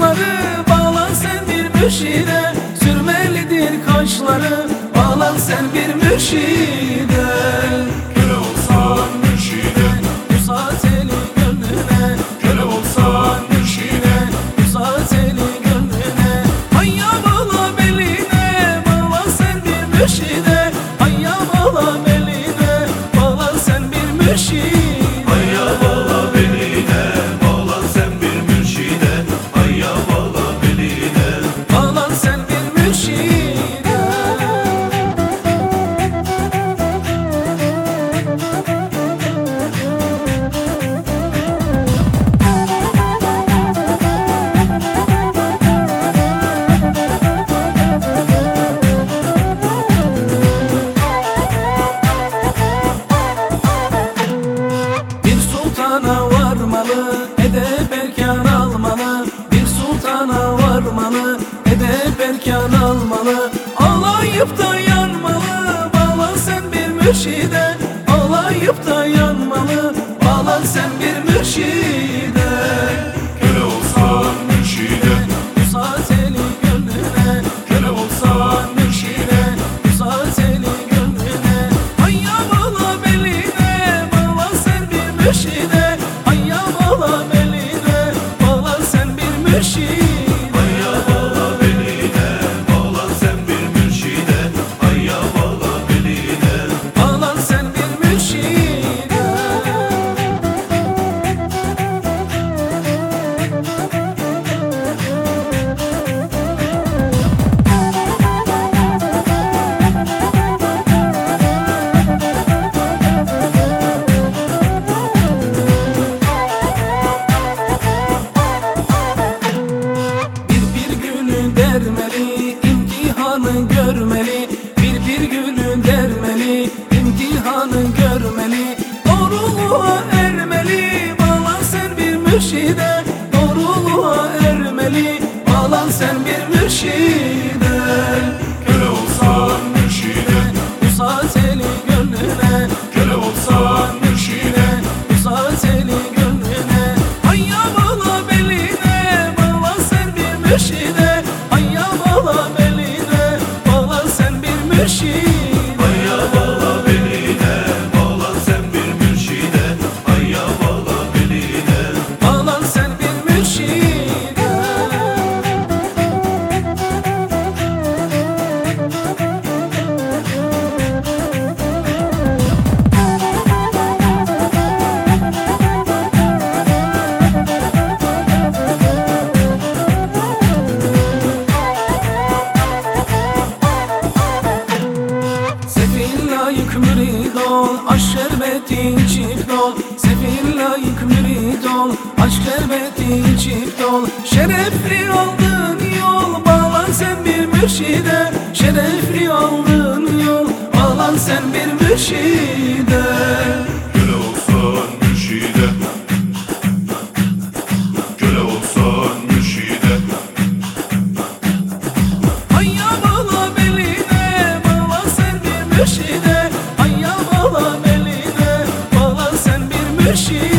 saçları Bağlan sen bir müşire Sürmelidir kaşları Bağlan sen bir müşire sarmalı Edep erken almalı Ağlayıp da yanmalı Bağlan sen bir mürşide. Ağlayıp da yanmalı Bağlan sen bir mürşide. görmeli Bir bir gülü dermeli imtihanı görmeli Doğruluğa ermeli Bana sen bir mürşide. mürid Aşk şerbetin çift ol Sefil layık mürid ol Aşk şerbetin çift ol Şerefli aldığın yol. Bağlan sen bir mürşide Şerefli aldığın yol. Bağlan sen bir mürşide. 是